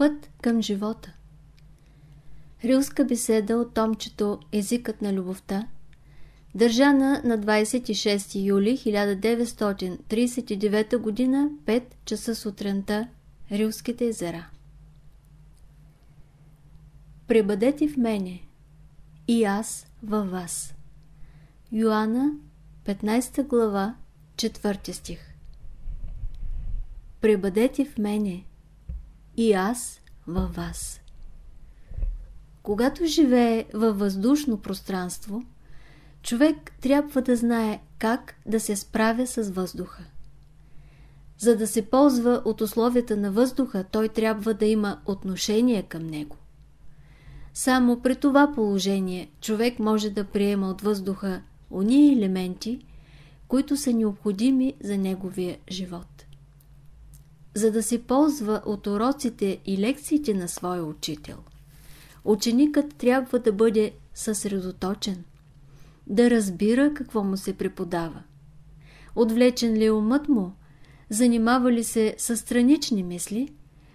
Път към живота Рилска беседа от томчето Езикът на любовта държана на 26 юли 1939 г. 5 часа сутринта Рилските езера Пребъдете в мене и аз във вас. Йоанна, 15 глава, 4 стих Пребъдете в мене и аз във вас. Когато живее във въздушно пространство, човек трябва да знае как да се справя с въздуха. За да се ползва от условията на въздуха, той трябва да има отношение към него. Само при това положение човек може да приема от въздуха уния елементи, които са необходими за неговия живот. За да се ползва от уроците и лекциите на своя учител, ученикът трябва да бъде съсредоточен, да разбира какво му се преподава. Отвлечен ли е умът му, занимава ли се с странични мисли,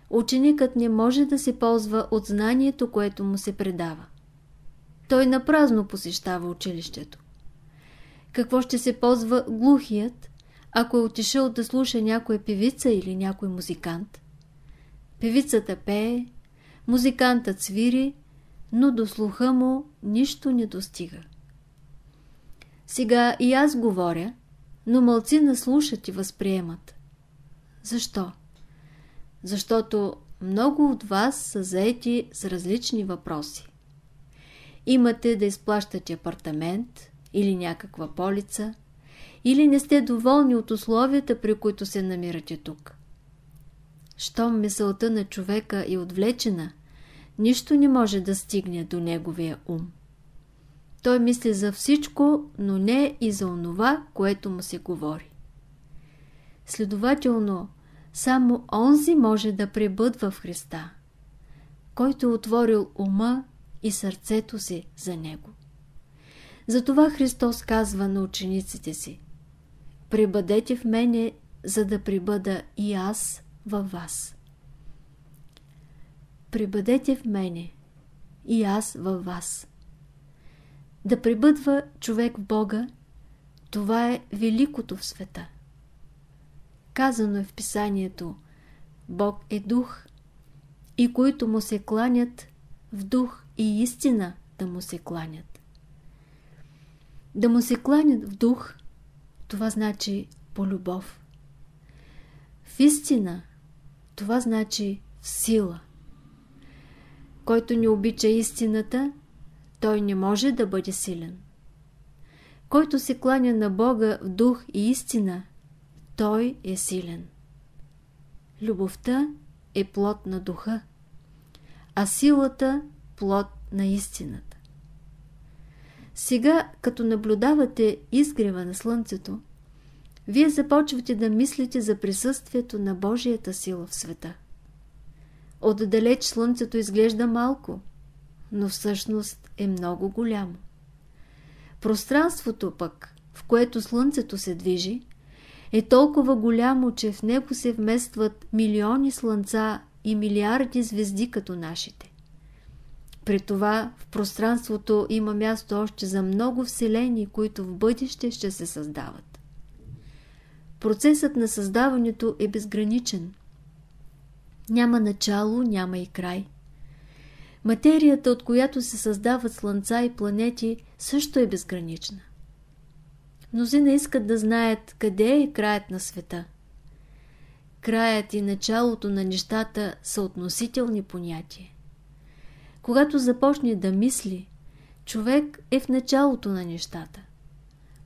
ученикът не може да се ползва от знанието, което му се предава. Той напразно посещава училището. Какво ще се ползва глухият, ако е отишъл да слуша някоя певица или някой музикант? Певицата пее, музикантът свири, но до слуха му нищо не достига. Сега и аз говоря, но мълци наслушат и възприемат. Защо? Защото много от вас са заети с различни въпроси. Имате да изплащате апартамент или някаква полица, или не сте доволни от условията, при които се намирате тук. Щом мисълта на човека е отвлечена, нищо не може да стигне до неговия ум. Той мисли за всичко, но не и за онова, което му се говори. Следователно, само онзи може да пребъдва в Христа, който е отворил ума и сърцето си за Него. Затова Христос казва на учениците си Прибъдете в мене, за да прибъда и аз във вас. Прибъдете в мене и аз във вас. Да прибъдва човек в Бога, това е великото в света. Казано е в писанието Бог е дух и които му се кланят в дух и истина да му се кланят. Да му се кланят в дух, това значи по любов. В истина, това значи в сила. Който не обича истината, той не може да бъде силен. Който се кланя на Бога в дух и истина, той е силен. Любовта е плод на духа, а силата – плод на истината. Сега, като наблюдавате изгрева на Слънцето, вие започвате да мислите за присъствието на Божията сила в света. Отдалеч Слънцето изглежда малко, но всъщност е много голямо. Пространството пък, в което Слънцето се движи, е толкова голямо, че в него се вместват милиони слънца и милиарди звезди като нашите. При това в пространството има място още за много вселени, които в бъдеще ще се създават. Процесът на създаването е безграничен. Няма начало, няма и край. Материята, от която се създават слънца и планети, също е безгранична. Мнозина искат да знаят къде е краят на света. Краят и началото на нещата са относителни понятия. Когато започне да мисли, човек е в началото на нещата.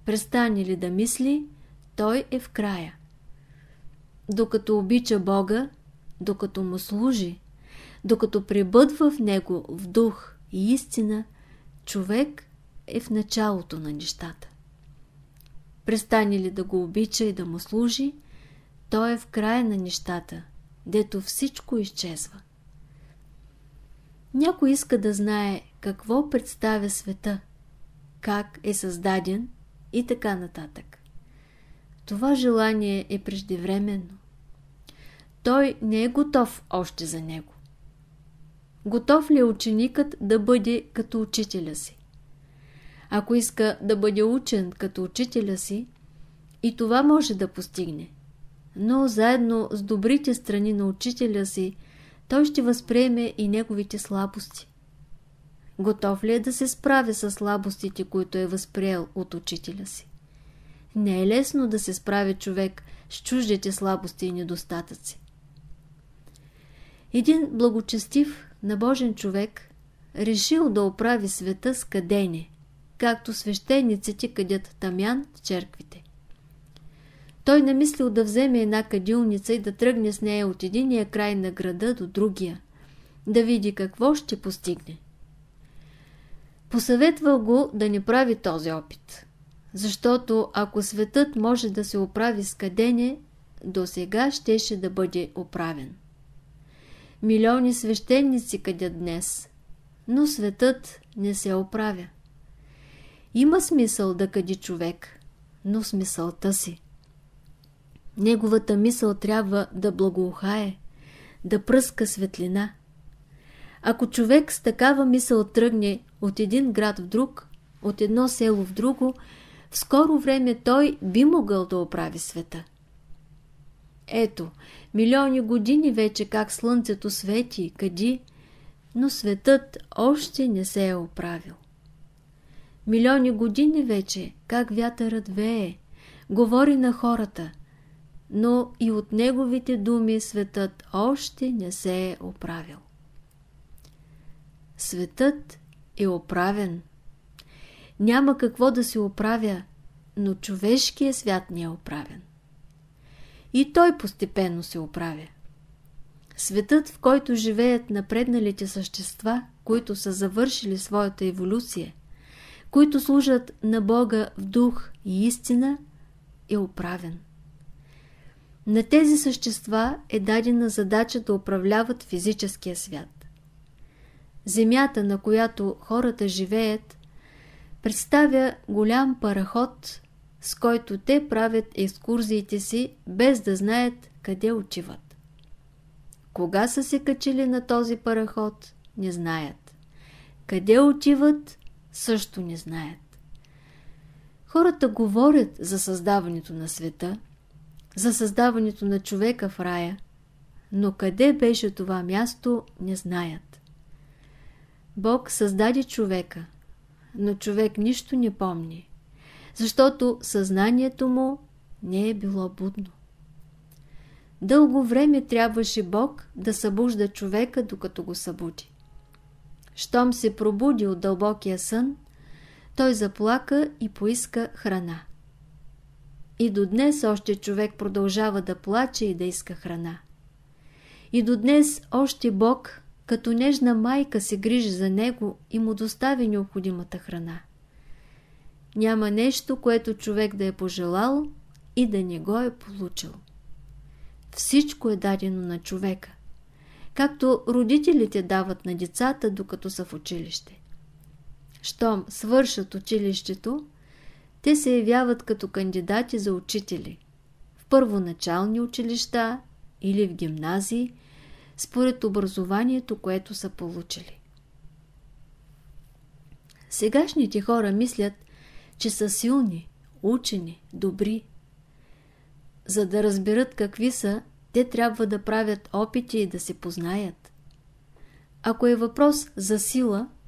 Престане ли да мисли, той е в края. Докато обича Бога, докато му служи, докато пребъдва в него в дух и истина, човек е в началото на нещата. Престане ли да го обича и да му служи, той е в края на нещата, дето всичко изчезва. Някой иска да знае какво представя света, как е създаден и така нататък. Това желание е преждевременно. Той не е готов още за него. готов ли е ученикът да бъде като учителя си. Ако иска да бъде учен като учителя си, и това може да постигне. Но заедно с добрите страни на учителя си, той ще възприеме и неговите слабости. Готов ли е да се справя с слабостите, които е възприел от учителя си? Не е лесно да се справи човек с чуждите слабости и недостатъци. Един благочестив, набожен човек решил да оправи света с кадене, както свещениците къдят тамян в черквите. Той намислил да вземе една кадилница и да тръгне с нея от единия край на града до другия, да види какво ще постигне. Посъветвал го да не прави този опит, защото ако светът може да се оправи с кадене, до сега щеше да бъде оправен. Милиони свещеници къдят днес, но светът не се оправя. Има смисъл да къди човек, но смисълта си. Неговата мисъл трябва да благоухае, да пръска светлина. Ако човек с такава мисъл тръгне от един град в друг, от едно село в друго, в скоро време той би могъл да оправи света. Ето, милиони години вече как слънцето свети къди, но светът още не се е оправил. Милиони години вече как вятърът вее, говори на хората, но и от неговите думи светът още не се е оправил. Светът е оправен. Няма какво да се оправя, но човешкият свят не е оправен. И той постепенно се оправя. Светът, в който живеят напредналите същества, които са завършили своята еволюция, които служат на Бога в дух и истина, е оправен. На тези същества е дадена задача да управляват физическия свят. Земята, на която хората живеят, представя голям параход, с който те правят екскурзиите си, без да знаят къде отиват. Кога са се качили на този параход, не знаят. Къде отиват, също не знаят. Хората говорят за създаването на света, за създаването на човека в рая, но къде беше това място, не знаят. Бог създаде човека, но човек нищо не помни, защото съзнанието му не е било будно. Дълго време трябваше Бог да събужда човека, докато го събуди. Щом се пробуди от дълбокия сън, той заплака и поиска храна. И до днес още човек продължава да плаче и да иска храна. И до днес още Бог, като нежна майка, се грижи за него и му достави необходимата храна. Няма нещо, което човек да е пожелал и да не го е получил. Всичко е дадено на човека, както родителите дават на децата, докато са в училище. Щом свършат училището, те се явяват като кандидати за учители в първоначални училища или в гимназии, според образованието, което са получили. Сегашните хора мислят, че са силни, учени, добри. За да разберат какви са, те трябва да правят опити и да се познаят. Ако е въпрос за сила –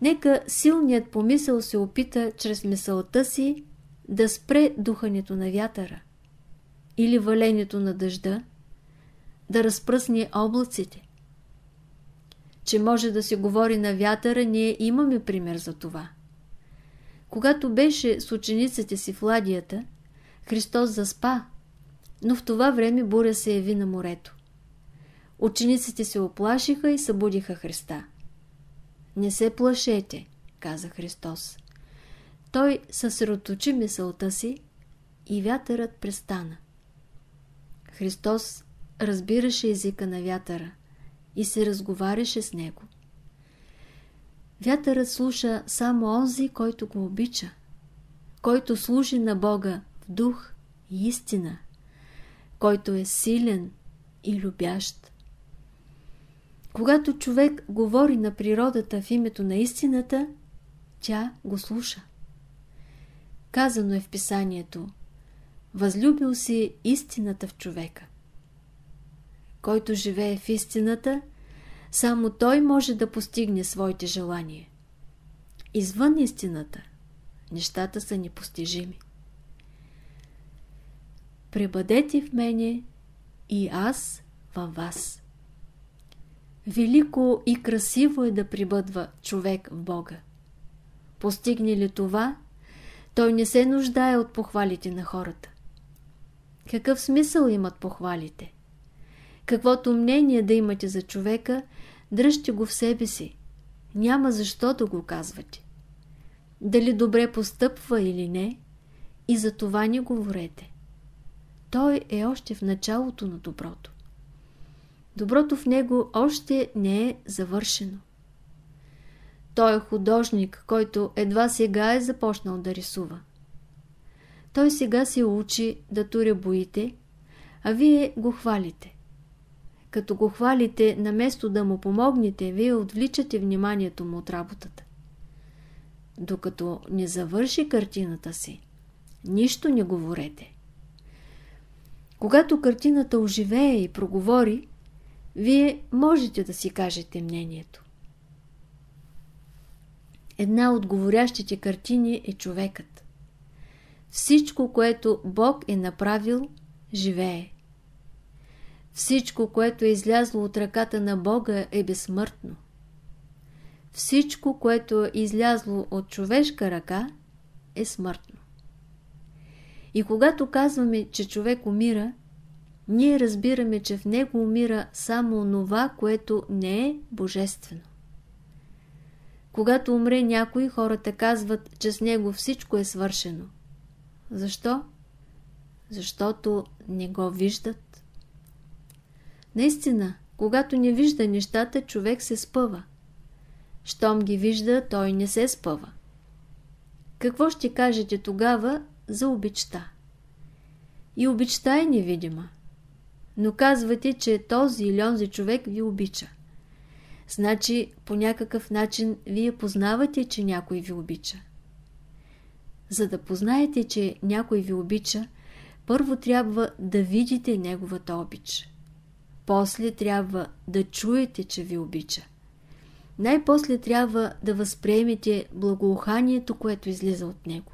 Нека силният помисъл се опита чрез мисълта си да спре духането на вятъра или валението на дъжда, да разпръсне облаците. Че може да се говори на вятъра, ние имаме пример за това. Когато беше с учениците си в ладията, Христос заспа, но в това време буря се яви на морето. Учениците се оплашиха и събудиха Христа. Не се плашете, каза Христос. Той съсредоточи мисълта си и вятърът престана. Христос разбираше езика на вятъра и се разговаряше с него. Вятърът слуша само онзи, който го обича, който служи на Бога в дух и истина, който е силен и любящ. Когато човек говори на природата в името на истината, тя го слуша. Казано е в писанието Възлюбил си истината в човека. Който живее в истината, само той може да постигне своите желания. Извън истината, нещата са непостижими. Пребъдете в мене и аз във вас. Велико и красиво е да прибъдва човек в Бога. Постигне ли това, той не се нуждае от похвалите на хората. Какъв смисъл имат похвалите? Каквото мнение да имате за човека, дръжте го в себе си. Няма защо да го казвате. Дали добре постъпва или не, и за това не говорете. Той е още в началото на доброто. Доброто в него още не е завършено. Той е художник, който едва сега е започнал да рисува. Той сега се учи да туря боите, а вие го хвалите. Като го хвалите, наместо да му помогнете, вие отвличате вниманието му от работата. Докато не завърши картината си, нищо не говорете. Когато картината оживее и проговори, вие можете да си кажете мнението. Една от говорящите картини е човекът. Всичко, което Бог е направил, живее. Всичко, което е излязло от ръката на Бога, е безсмъртно. Всичко, което е излязло от човешка ръка, е смъртно. И когато казваме, че човек умира, ние разбираме, че в него умира само онова, което не е божествено. Когато умре някой, хората казват, че с него всичко е свършено. Защо? Защото не го виждат. Наистина, когато не вижда нещата, човек се спъва. Щом ги вижда, той не се спъва. Какво ще кажете тогава за обичта? И обичта е невидима. Но казвате, че този или онзи човек ви обича. Значи, по някакъв начин, вие познавате, че някой ви обича. За да познаете, че някой ви обича, първо трябва да видите неговата обич. После трябва да чуете, че ви обича. Най-после трябва да възприемете благоуханието, което излиза от него.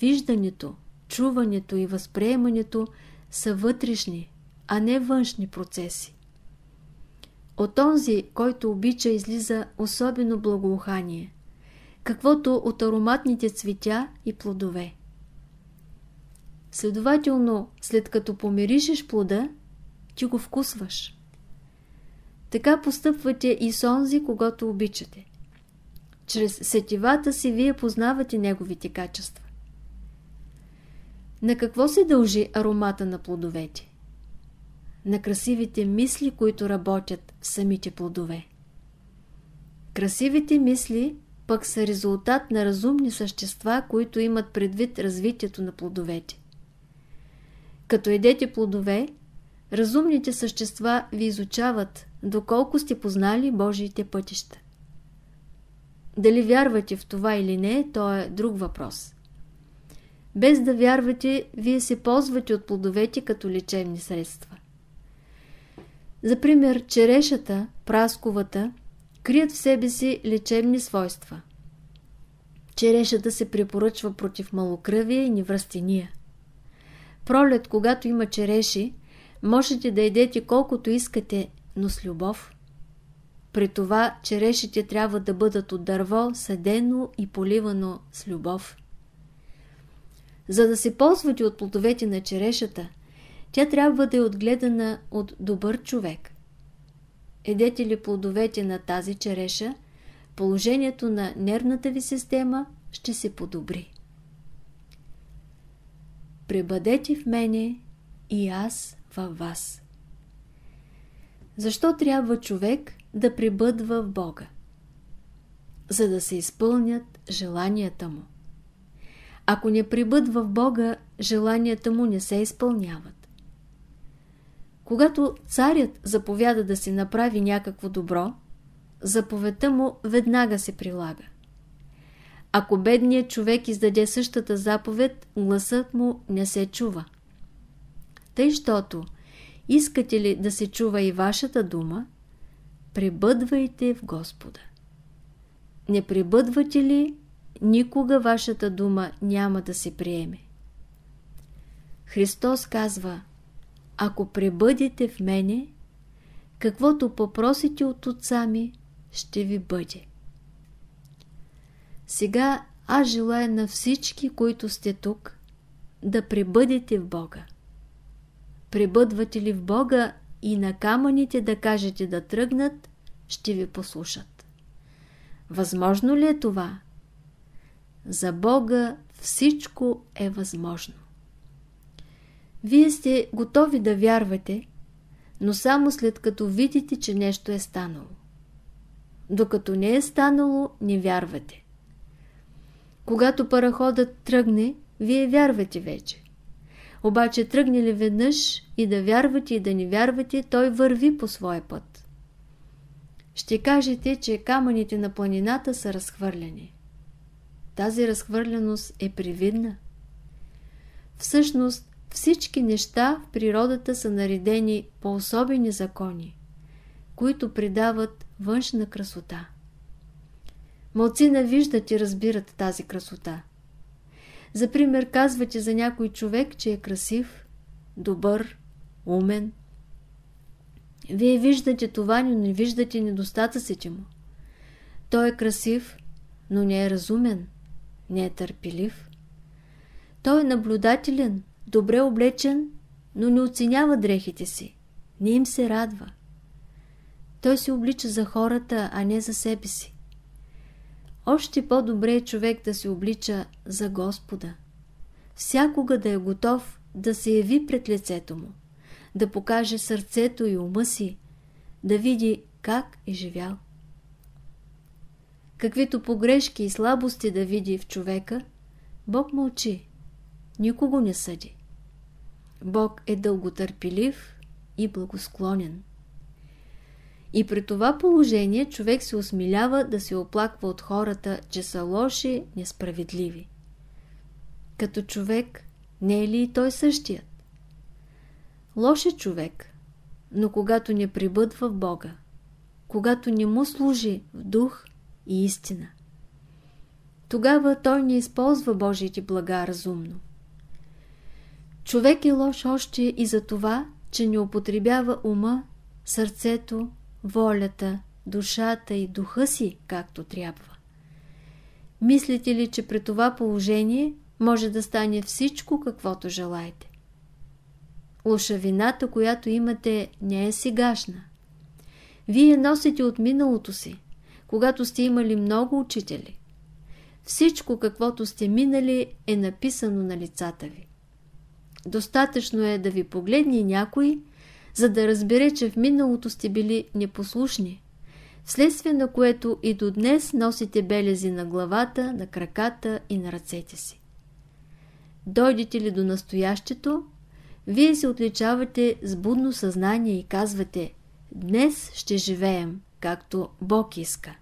Виждането, чуването и възприемането са вътрешни, а не външни процеси. От онзи, който обича, излиза особено благоухание, каквото от ароматните цветя и плодове. Следователно, след като помиришеш плода, ти го вкусваш. Така постъпвате и с онзи, когато обичате. Чрез сетивата си вие познавате неговите качества. На какво се дължи аромата на плодовете? На красивите мисли, които работят в самите плодове. Красивите мисли пък са резултат на разумни същества, които имат предвид развитието на плодовете. Като едете плодове, разумните същества ви изучават, доколко сте познали Божиите пътища. Дали вярвате в това или не, то е друг въпрос. Без да вярвате, вие се ползвате от плодовете като лечебни средства. За пример, черешата, прасковата, крият в себе си лечебни свойства. Черешата се препоръчва против малокръвие и невръстения. Пролет, когато има череши, можете да едете колкото искате, но с любов. При това черешите трябва да бъдат от дърво, съдено и поливано с любов. За да се ползвате от плодовете на черешата, тя трябва да е отгледана от добър човек. Едете ли плодовете на тази череша, положението на нервната ви система ще се подобри. Пребъдете в мене и аз във вас. Защо трябва човек да пребъдва в Бога? За да се изпълнят желанията му. Ако не прибъдва в Бога, желанията му не се изпълняват. Когато царят заповяда да си направи някакво добро, заповедта му веднага се прилага. Ако бедният човек издаде същата заповед, гласът му не се чува. Тъй, щото искате ли да се чува и вашата дума, пребъдвайте в Господа. Не пребъдвате ли, никога вашата дума няма да се приеме. Христос казва, ако пребъдете в мене, каквото попросите от отца ми, ще ви бъде. Сега аз желая на всички, които сте тук, да пребъдете в Бога. Пребъдвате ли в Бога и на камъните да кажете да тръгнат, ще ви послушат. Възможно ли е това? За Бога всичко е възможно. Вие сте готови да вярвате, но само след като видите, че нещо е станало. Докато не е станало, не вярвате. Когато параходът тръгне, вие вярвате вече. Обаче тръгне ли веднъж и да вярвате и да не вярвате, той върви по своя път. Ще кажете, че камъните на планината са разхвърляни. Тази разхвърляност е привидна. Всъщност, всички неща в природата са наредени по особени закони, които придават външна красота. Малцина виждат и разбират тази красота. За пример казвате за някой човек, че е красив, добър, умен. Вие виждате това, но не виждате недостатъците му. Той е красив, но не е разумен, не е търпелив. Той е наблюдателен, добре облечен, но не оценява дрехите си. Не им се радва. Той се облича за хората, а не за себе си. Още по-добре е човек да се облича за Господа. Всякога да е готов да се яви пред лицето му, да покаже сърцето и ума си, да види как е живял. Каквито погрешки и слабости да види в човека, Бог мълчи, никого не съди. Бог е дълготърпелив и благосклонен. И при това положение човек се осмилява да се оплаква от хората, че са лоши, несправедливи. Като човек, не е ли и той същият? Лош е човек, но когато не прибъдва в Бога, когато не му служи в дух и истина, тогава той не използва Божиите блага разумно. Човек е лош още и за това, че не употребява ума, сърцето, волята, душата и духа си както трябва. Мислите ли, че при това положение може да стане всичко каквото желаете? Лошавината, която имате, не е сегашна. Вие носите от миналото си, когато сте имали много учители. Всичко, каквото сте минали, е написано на лицата ви. Достатъчно е да ви погледне някой за да разбере, че в миналото сте били непослушни, вследствие на което и до днес носите белези на главата, на краката и на ръцете си. Дойдете ли до настоящето, вие се отличавате с будно съзнание и казвате «Днес ще живеем, както Бог иска».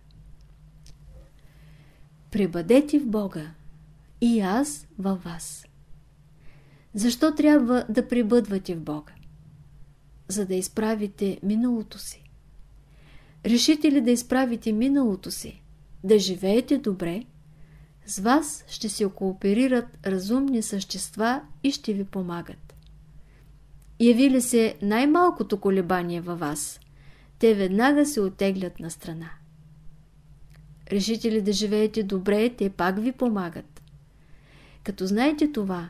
Пребъдете в Бога и аз във вас. Защо трябва да пребъдвате в Бога? за да изправите миналото си? Решите ли да изправите миналото си, да живеете добре, с вас ще се кооперират разумни същества и ще ви помагат. Яви ли се най-малкото колебание във вас, те веднага се отеглят на страна. Решите ли да живеете добре, те пак ви помагат. Като знаете това,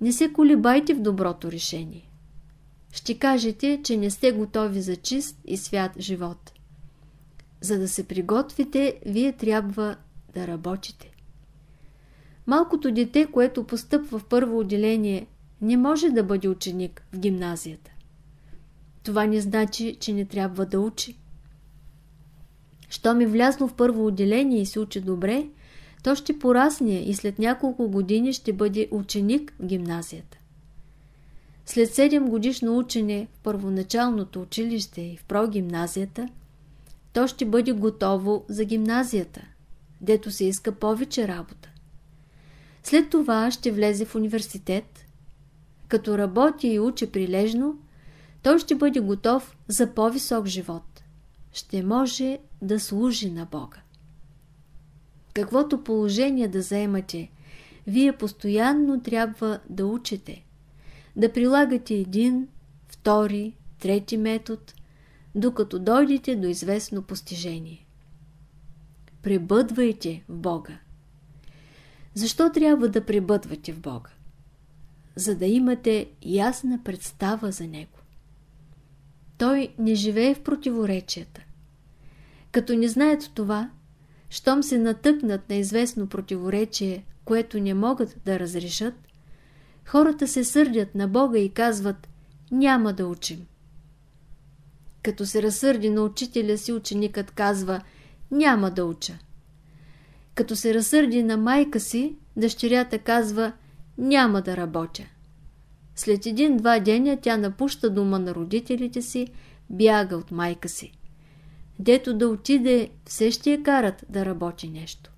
не се колебайте в доброто решение ще кажете, че не сте готови за чист и свят живот. За да се приготвите, вие трябва да работите. Малкото дете, което постъпва в първо отделение, не може да бъде ученик в гимназията. Това не значи, че не трябва да учи. Що ми влязло в първо отделение и се учи добре, то ще порасне и след няколко години ще бъде ученик в гимназията. след 7 годишно учене в първоначалното училище и в прогимназията, то ще бъде готово за гимназията, дето се иска повече работа. След това ще влезе в университет. Като работи и учи прилежно, той ще бъде готов за по-висок живот. Ще може да служи на Бога. Каквото положение да заемате, вие постоянно трябва да учите, да прилагате един, втори, трети метод, докато дойдете до известно постижение. Пребъдвайте в Бога. Защо трябва да пребъдвате в Бога? За да имате ясна представа за Него. Той не живее в противоречията. Като не знаят това, щом се натъкнат на известно противоречие, което не могат да разрешат, хората се сърдят на Бога и казват «Няма да учим». Като се разсърди на учителя си, ученикът казва «Няма да уча». Като се разсърди на майка си, дъщерята казва «Няма да работя». След един-два деня тя напуща дома на родителите си, бяга от майка си. Дето да отиде, все ще я карат да работи нещо.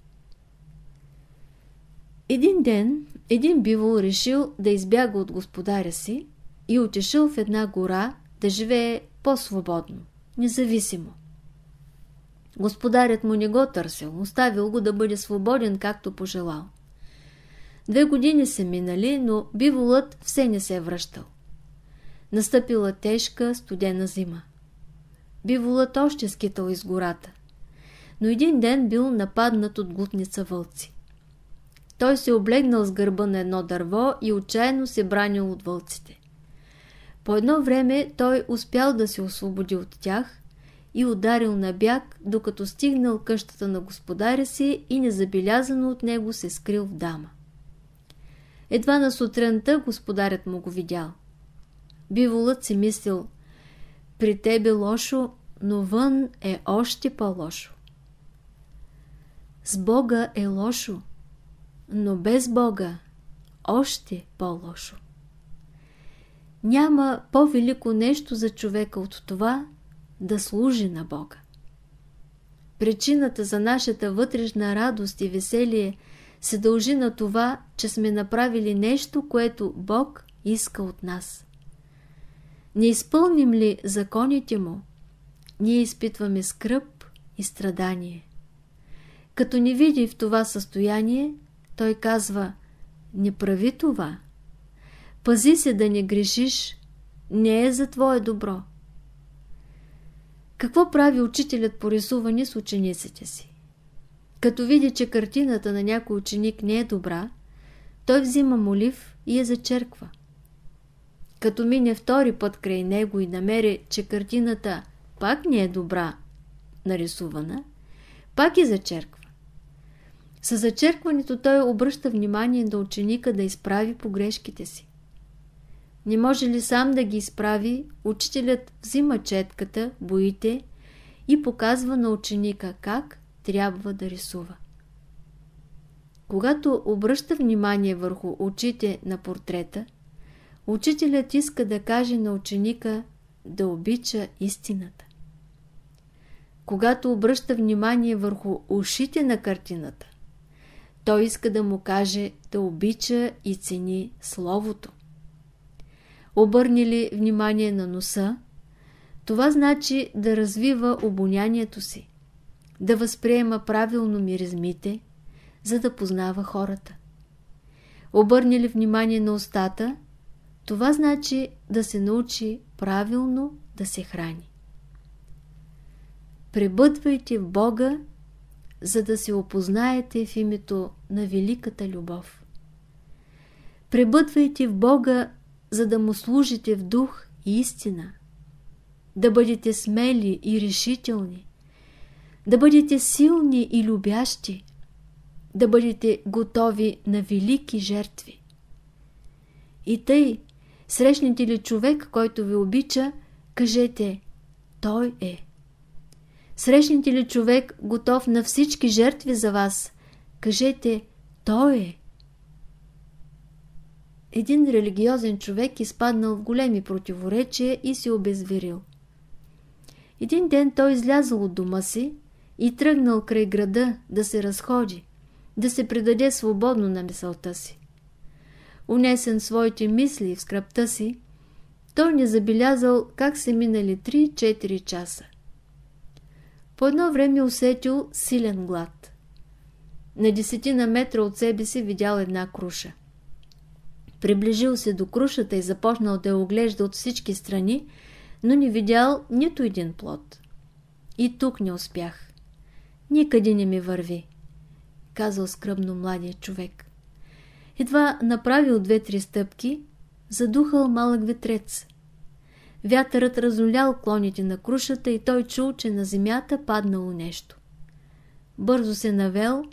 Един ден един бивол решил да избяга от господаря си и отишъл в една гора да живее по-свободно, независимо. Господарят му не го търсил, оставил го да бъде свободен както пожелал. Две години са минали, но биволът все не се е връщал. Настъпила тежка, студена зима. Биволът още скитал из гората. Но един ден бил нападнат от глутница вълци. Той се облегнал с гърба на едно дърво и отчаяно се бранил от вълците. По едно време той успял да се освободи от тях и ударил на бяг, докато стигнал къщата на господаря си и незабелязано от него се скрил в дама. Едва на сутринта господарят му го видял. Биволът си мислил, при тебе лошо, но вън е още по-лошо. С Бога е лошо, но без Бога още по-лошо. Няма по-велико нещо за човека от това да служи на Бога. Причината за нашата вътрешна радост и веселие се дължи на това, че сме направили нещо, което Бог иска от нас. Не изпълним ли законите Му, ние изпитваме скръп и страдание. Като ни види в това състояние, той казва, не прави това. Пази се да не грешиш, не е за твое добро. Какво прави учителят по рисуване с учениците си? Като види, че картината на някой ученик не е добра, той взима молив и я зачерква. Като мине втори път край него и намери, че картината пак не е добра нарисувана, пак я зачерква. С зачеркването той обръща внимание на ученика да изправи погрешките си. Не може ли сам да ги изправи, учителят взима четката, боите и показва на ученика как трябва да рисува. Когато обръща внимание върху очите на портрета, учителят иска да каже на ученика да обича истината. Когато обръща внимание върху ушите на картината, той иска да му каже да обича и цени Словото. Обърни ли внимание на носа, това значи да развива обонянието си, да възприема правилно миризмите, за да познава хората. Обърни ли внимание на устата, това значи да се научи правилно да се храни. Пребъдвайте в Бога за да се опознаете в името на великата любов. Пребъдвайте в Бога, за да му служите в дух и истина. Да бъдете смели и решителни. Да бъдете силни и любящи. Да бъдете готови на велики жертви. И тъй, срещнете ли човек, който ви обича, кажете «Той е». Срещнете ли човек готов на всички жертви за вас? Кажете, той е. един религиозен човек изпаднал в големи противоречия и се обезверил. Един ден той излязъл от дома си и тръгнал край града да се разходи, да се предаде свободно на мисълта си. Унесен своите мисли в скръпта си, той не забелязал как се минали 3-4 часа. По едно време усетил силен глад. На десетина метра от себе си видял една круша. Приближил се до крушата и започнал да я оглежда от всички страни, но не видял нито един плод. И тук не успях. Никъде не ми върви, казал скръбно младия човек. Едва направил две-три стъпки, задухал малък ветрец. Вятърът разолял клоните на крушата и той чул, че на земята паднало нещо. Бързо се навел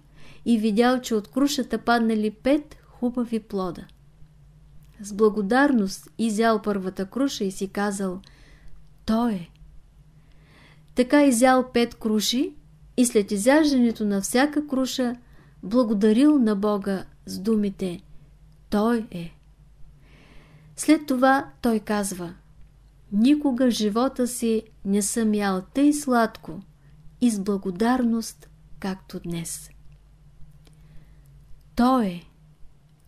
и видял, че от крушата паднали пет хубави плода. С благодарност изял първата круша и си казал «То е». Така изял пет круши и след изяждането на всяка круша благодарил на Бога с думите «Той е». След това той казва «Никога в живота си не съм ял тъй сладко и с благодарност, както днес». Той е,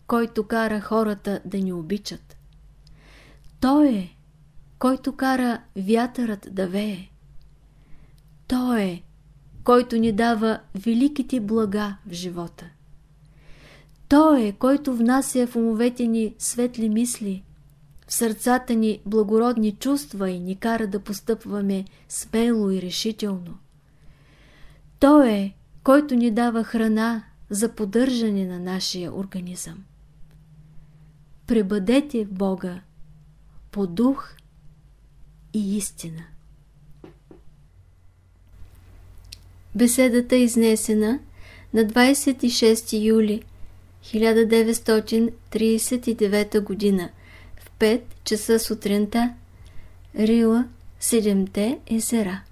който кара хората да ни обичат. Той е, който кара вятърът да вее. Той е, който ни дава великите блага в живота. Той е, който внася в умовете ни светли мисли, в сърцата ни благородни чувства и ни кара да постъпваме смело и решително. Той е, който ни дава храна за поддържане на нашия организъм. Пребъдете в Бога по дух и истина. Беседата е изнесена на 26 юли 1939 г. в 5 часа сутринта Рила, Седемте езера.